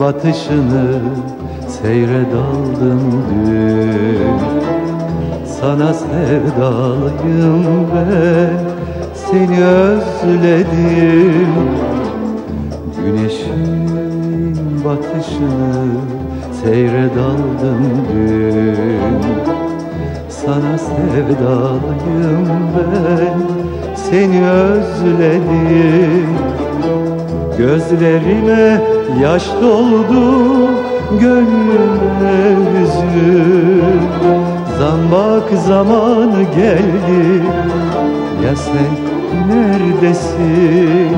batışını seyre daldım dün. Sana sevdalıyım ben seni özledim. Güneşin batışını seyre daldım dün. Sana sevdalıyım ben seni özledim. Gözlerime yaş doldu gönlüme hüzün. Zambak zamanı geldi ya sen neredesin?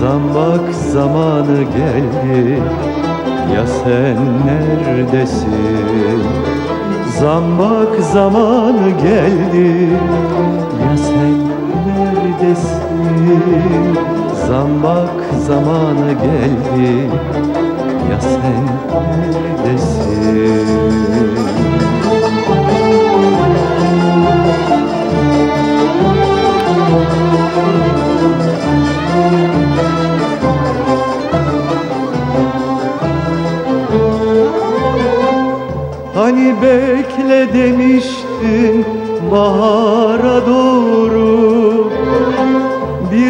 Zambak zamanı geldi ya sen neredesin? Zambak zamanı geldi ya sen neredesin Zambak zamanı geldi. Ya sen neredesin? Hani bekle demiştin bahara doğru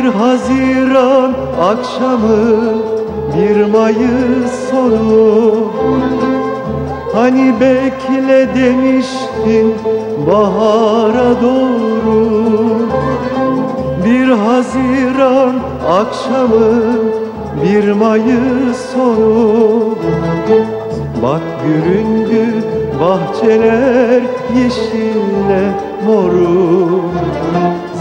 Bir Haziran akşamı bir Mayıs sonu. Hani bekle demiştin bahara doğru. Bir Haziran akşamı bir Mayıs sonu. Bak göründü bahçeler yeşille moru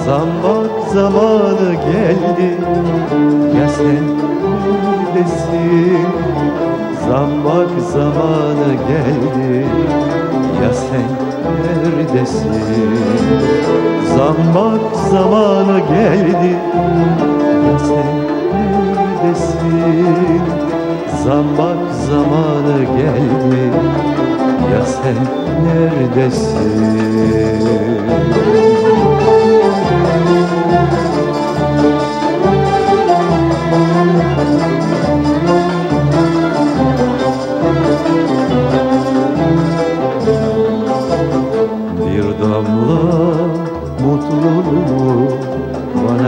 Zambak zamanı geldi. Ya sen neredesin Zambak zamanı geldi. Ya sen neredesin Zambak zamanı geldi. Ya sen neredesin Zambak zamanı geldi. Ya sen neredesin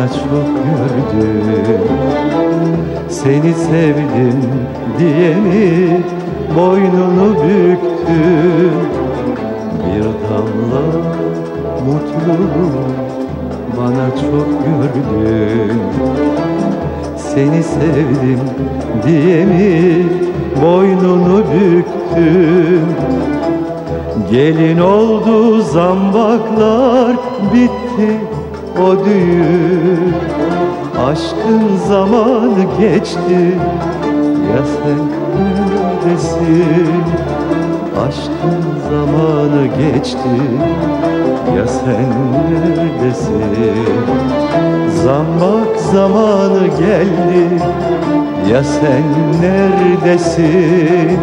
bana çok gördün Seni sevdim diye mi boynunu büktün? Bir damla mutluluğu bana çok gördün. Seni sevdim diye mi boynunu büktün? Gelin oldu zambaklar bitti o düğün. Aşkın zamanı geçti ya sen neredesin Aşkın zamanı geçti ya sen neredesin? Zambak zamanı geldi ya sen neredesin?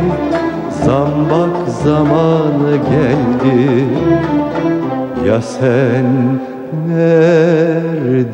Zambak zamanı geldi Ya sen neredesin?